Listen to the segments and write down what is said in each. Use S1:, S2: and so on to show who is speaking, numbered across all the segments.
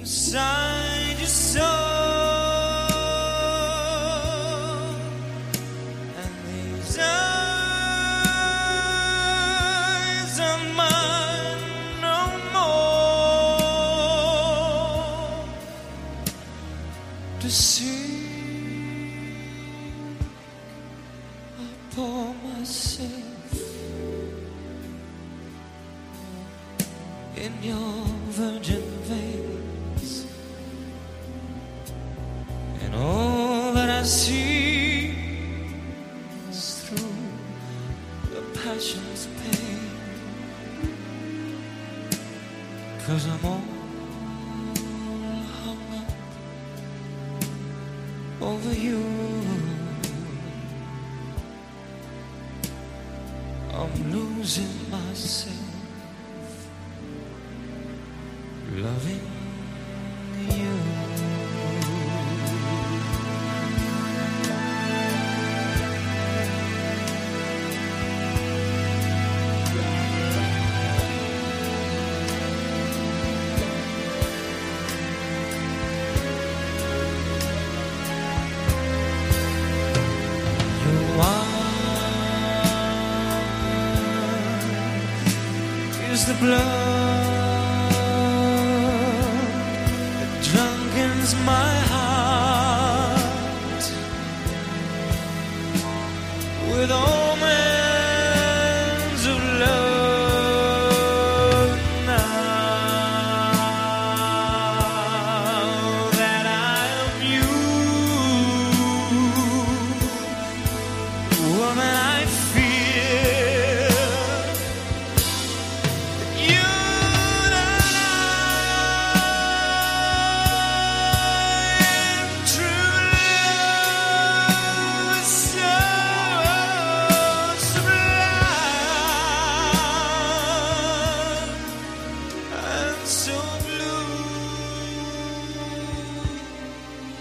S1: inside your soul. And these eyes are mine no more to see. I pour myself in your virgin veins, I see through the passion's pain. Cause I'm all hung up over you. I'm losing myself loving is the blood that drunkens my heart. With omens of love now that I am you. Woman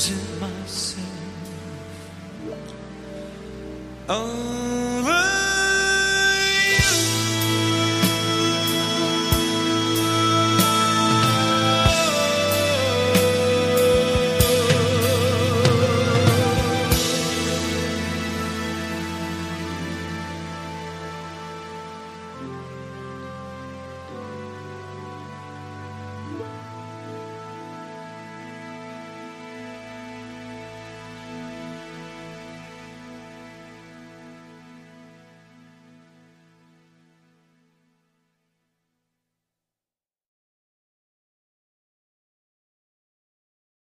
S1: losing myself. Over